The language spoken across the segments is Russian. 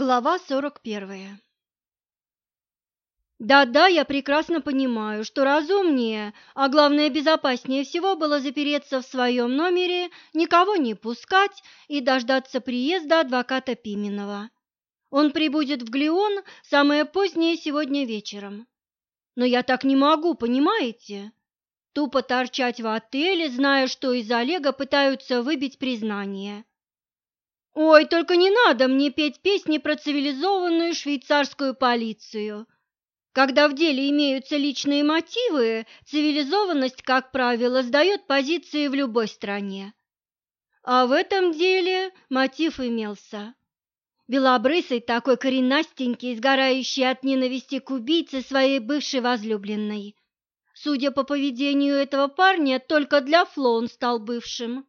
Глава 41 Да-да, я прекрасно понимаю, что разумнее, а главное безопаснее всего было запереться в своем номере, никого не пускать и дождаться приезда адвоката Пименова. Он прибудет в Глион самое позднее сегодня вечером. Но я так не могу, понимаете? Тупо торчать в отеле, зная, что из Олега пытаются выбить признание. Ой, только не надо мне петь песни про цивилизованную швейцарскую полицию. Когда в деле имеются личные мотивы, цивилизованность, как правило, сдает позиции в любой стране. А в этом деле мотив имелся. Белобрысый такой коренастенький, сгорающий от ненависти к убийце своей бывшей возлюбленной. Судя по поведению этого парня, только для Фло он стал бывшим.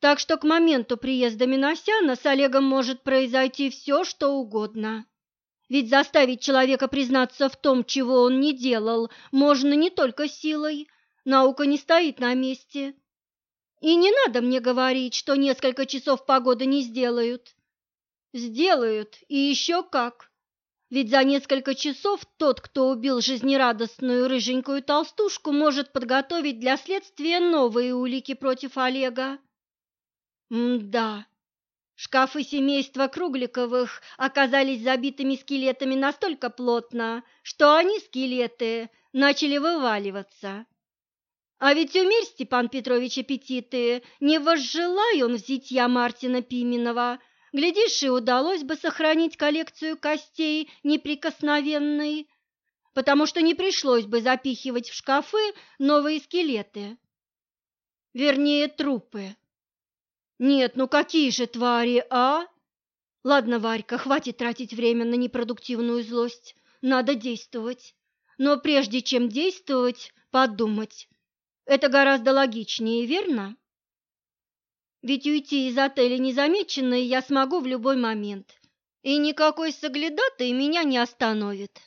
Так что к моменту приезда Миносяна с Олегом может произойти все, что угодно. Ведь заставить человека признаться в том, чего он не делал, можно не только силой. Наука не стоит на месте. И не надо мне говорить, что несколько часов погоды не сделают. Сделают, и еще как. Ведь за несколько часов тот, кто убил жизнерадостную рыженькую толстушку, может подготовить для следствия новые улики против Олега. М-да. Шкафы семейства Кругликовых оказались забитыми скелетами настолько плотно, что они, скелеты, начали вываливаться. А ведь умерь, Степан Петрович, аппетиты, не возжелай он взять я Мартина Пименова, глядишь, и удалось бы сохранить коллекцию костей неприкосновенной, потому что не пришлось бы запихивать в шкафы новые скелеты. Вернее, трупы. Нет, ну какие же твари, а? Ладно, Варька, хватит тратить время на непродуктивную злость. Надо действовать. Но прежде чем действовать, подумать. Это гораздо логичнее, верно? Ведь уйти из отеля незамеченной я смогу в любой момент. И никакой соглядатой меня не остановит.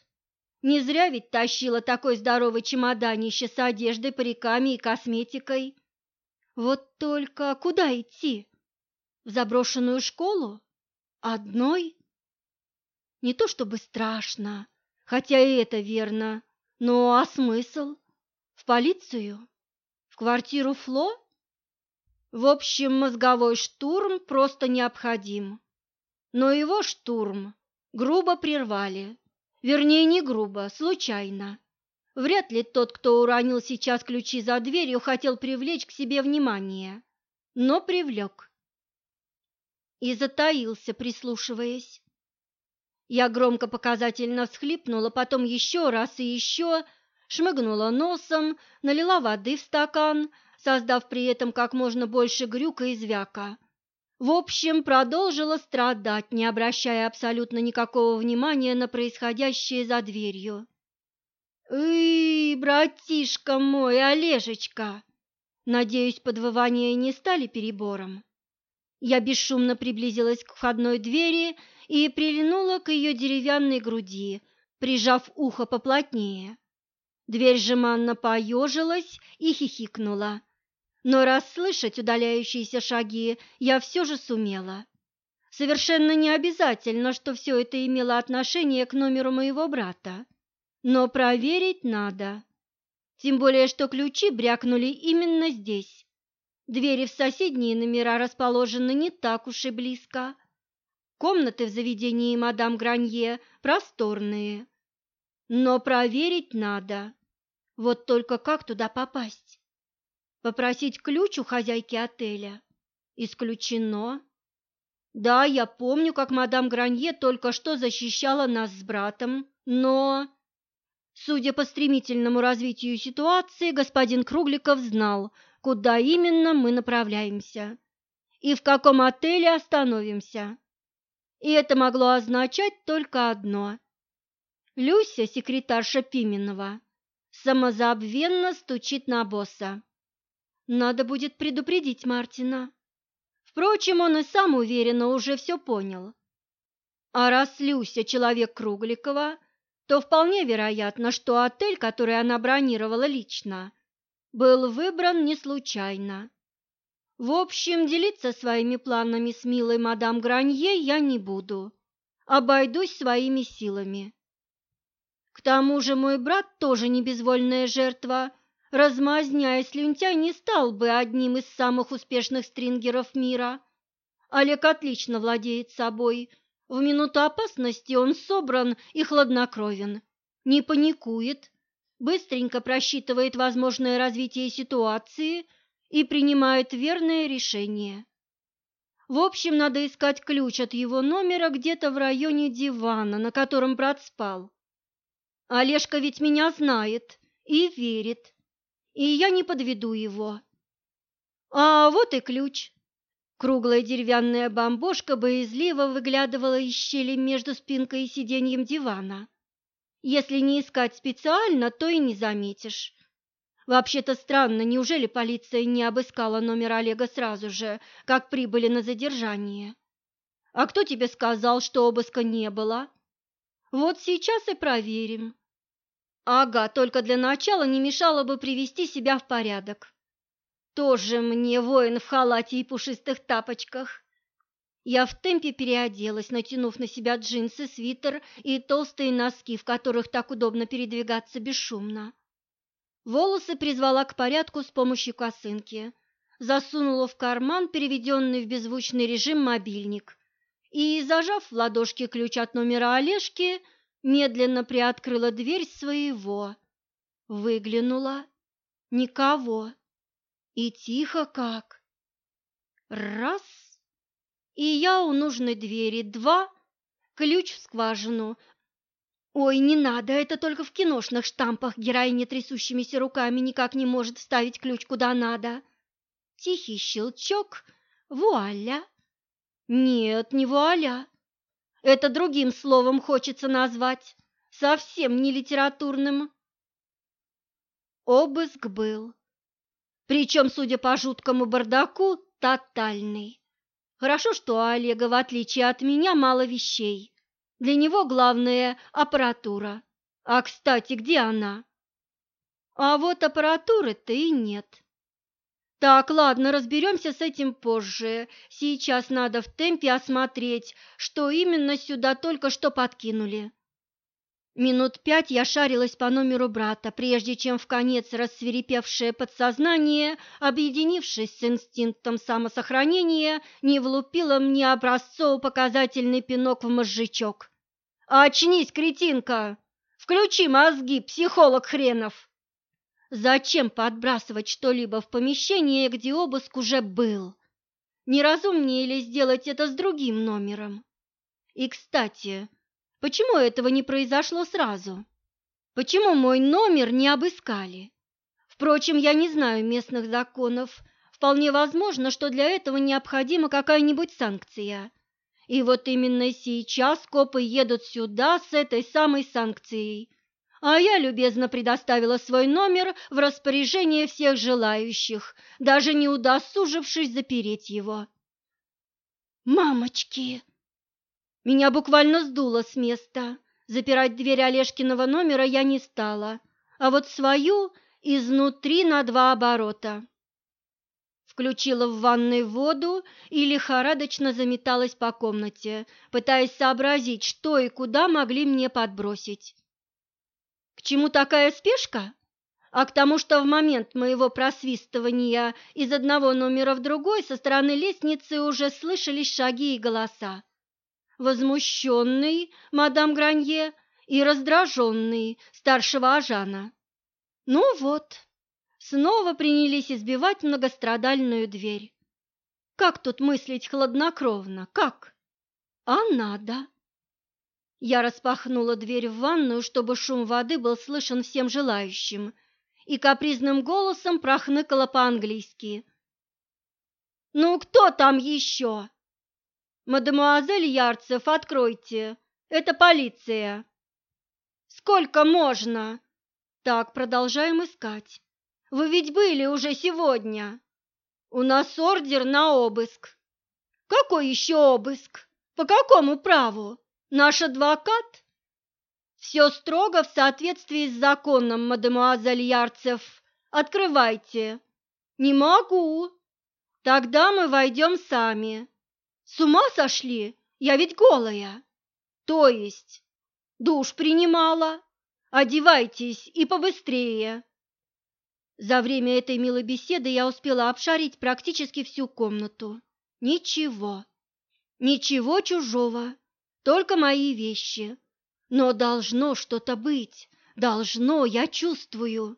Не зря ведь тащила такой здоровый чемоданище с одеждой, париками и косметикой. Вот только куда идти? В заброшенную школу? Одной? Не то чтобы страшно, хотя и это верно, но а смысл? В полицию? В квартиру Фло? В общем, мозговой штурм просто необходим. Но его штурм грубо прервали. Вернее, не грубо, случайно. Вряд ли тот, кто уронил сейчас ключи за дверью, хотел привлечь к себе внимание, но привлек. И затаился, прислушиваясь. Я громко показательно всхлипнула, потом еще раз и еще, шмыгнула носом, налила воды в стакан, создав при этом как можно больше грюка и звяка. В общем, продолжила страдать, не обращая абсолютно никакого внимания на происходящее за дверью. «Эй, братишка мой, Олежечка!» Надеюсь, подвывания не стали перебором. Я бесшумно приблизилась к входной двери и прильнула к ее деревянной груди, прижав ухо поплотнее. Дверь жеманно поежилась и хихикнула, но расслышать удаляющиеся шаги я все же сумела. Совершенно не обязательно, что все это имело отношение к номеру моего брата. Но проверить надо. Тем более, что ключи брякнули именно здесь. Двери в соседние номера расположены не так уж и близко. Комнаты в заведении мадам Гранье просторные. Но проверить надо. Вот только как туда попасть? Попросить ключ у хозяйки отеля? Исключено. Да, я помню, как мадам Гранье только что защищала нас с братом, но... Судя по стремительному развитию ситуации, господин Кругликов знал, куда именно мы направляемся и в каком отеле остановимся. И это могло означать только одно. Люся, секретарша Пименова, самозабвенно стучит на босса. Надо будет предупредить Мартина. Впрочем, он и сам уверенно уже все понял. А раз Люся человек Кругликова, то вполне вероятно, что отель, который она бронировала лично, был выбран не случайно. В общем, делиться своими планами с милой мадам Гранье я не буду. обойдусь своими силами. К тому же мой брат тоже не безвольная жертва. Размазня и слюнтяй не стал бы одним из самых успешных стрингеров мира. Олег отлично владеет собой. В минуту опасности он собран и хладнокровен. Не паникует, быстренько просчитывает возможное развитие ситуации и принимает верное решение. В общем, надо искать ключ от его номера где-то в районе дивана, на котором брат спал. Олежка ведь меня знает и верит, и я не подведу его. А вот и ключ. Круглая деревянная бомбошка боязливо выглядывала из щели между спинкой и сиденьем дивана. Если не искать специально, то и не заметишь. Вообще-то странно, неужели полиция не обыскала номер Олега сразу же, как прибыли на задержание? А кто тебе сказал, что обыска не было? Вот сейчас и проверим. Ага, только для начала не мешало бы привести себя в порядок. Тоже мне воин в халате и пушистых тапочках. Я в темпе переоделась, натянув на себя джинсы, свитер и толстые носки, в которых так удобно передвигаться бесшумно. Волосы призвала к порядку с помощью косынки, засунула в карман переведенный в беззвучный режим мобильник и, зажав в ладошке ключ от номера Олежки, медленно приоткрыла дверь своего. Выглянула. Никого. И тихо как. Раз и я у нужной двери, два, ключ в скважину. Ой, не надо, это только в киношных штампах героиня трясущимися руками никак не может вставить ключ куда надо. Тихий щелчок, вуаля. Нет, не вуаля. Это другим словом хочется назвать, совсем не литературным. Обыск был. Причем, судя по жуткому бардаку, тотальный. Хорошо, что у Олега, в отличие от меня, мало вещей. Для него главное – аппаратура. А, кстати, где она? А вот аппаратуры-то и нет. Так, ладно, разберемся с этим позже. Сейчас надо в темпе осмотреть, что именно сюда только что подкинули. Минут пять я шарилась по номеру брата, прежде чем в конец рассверепевшее подсознание, объединившись с инстинктом самосохранения, не влупило мне образцово-показательный пинок в мозжечок. «Очнись, кретинка! Включи мозги, психолог хренов!» Зачем подбрасывать что-либо в помещение, где обыск уже был? Неразумнее ли сделать это с другим номером? И, кстати, Почему этого не произошло сразу? Почему мой номер не обыскали? Впрочем, я не знаю местных законов. Вполне возможно, что для этого необходима какая-нибудь санкция. И вот именно сейчас копы едут сюда с этой самой санкцией. А я любезно предоставила свой номер в распоряжение всех желающих, даже не удосужившись запереть его. «Мамочки!» Меня буквально сдуло с места. Запирать дверь Олежкиного номера я не стала, а вот свою изнутри на два оборота. Включила в ванной воду и лихорадочно заметалась по комнате, пытаясь сообразить, что и куда могли мне подбросить. К чему такая спешка? А к тому, что в момент моего просвистывания из одного номера в другой со стороны лестницы уже слышались шаги и голоса возмущенный мадам Гранье и раздраженный старшего Ажана. Ну вот, снова принялись избивать многострадальную дверь. Как тут мыслить хладнокровно? Как? А надо. Я распахнула дверь в ванную, чтобы шум воды был слышен всем желающим, и капризным голосом прохныкала по-английски. «Ну кто там еще?» «Мадемуазель Ярцев, откройте! Это полиция!» «Сколько можно?» «Так, продолжаем искать. Вы ведь были уже сегодня. У нас ордер на обыск». «Какой еще обыск? По какому праву? Наш адвокат?» «Все строго в соответствии с законом, мадемуазель Ярцев. Открывайте». «Не могу. Тогда мы войдем сами». С ума сошли? Я ведь голая. То есть душ принимала? Одевайтесь и побыстрее. За время этой милой беседы я успела обшарить практически всю комнату. Ничего. Ничего чужого. Только мои вещи. Но должно что-то быть. Должно, я чувствую.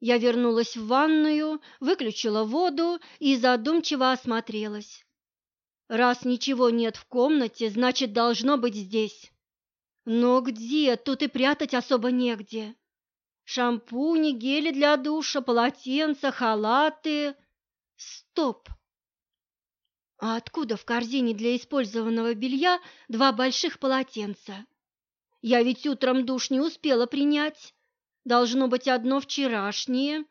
Я вернулась в ванную, выключила воду и задумчиво осмотрелась. Раз ничего нет в комнате, значит, должно быть здесь. Но где? Тут и прятать особо негде. Шампуни, гели для душа, полотенца, халаты. Стоп! А откуда в корзине для использованного белья два больших полотенца? Я ведь утром душ не успела принять. Должно быть одно вчерашнее.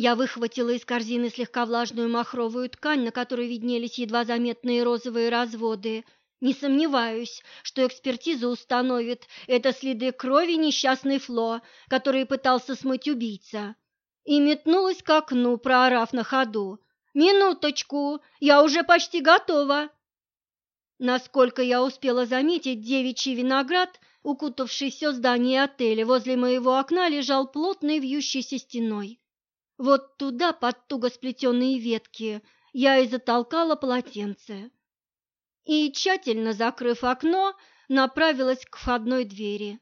Я выхватила из корзины слегка влажную махровую ткань, на которой виднелись едва заметные розовые разводы. Не сомневаюсь, что экспертиза установит это следы крови несчастной Фло, который пытался смыть убийца. И метнулась к окну, проорав на ходу. «Минуточку, я уже почти готова!» Насколько я успела заметить, девичий виноград укутавший все здание отеля, возле моего окна лежал плотной вьющейся стеной. Вот туда, под туго сплетенные ветки, я и затолкала полотенце. И, тщательно закрыв окно, направилась к входной двери.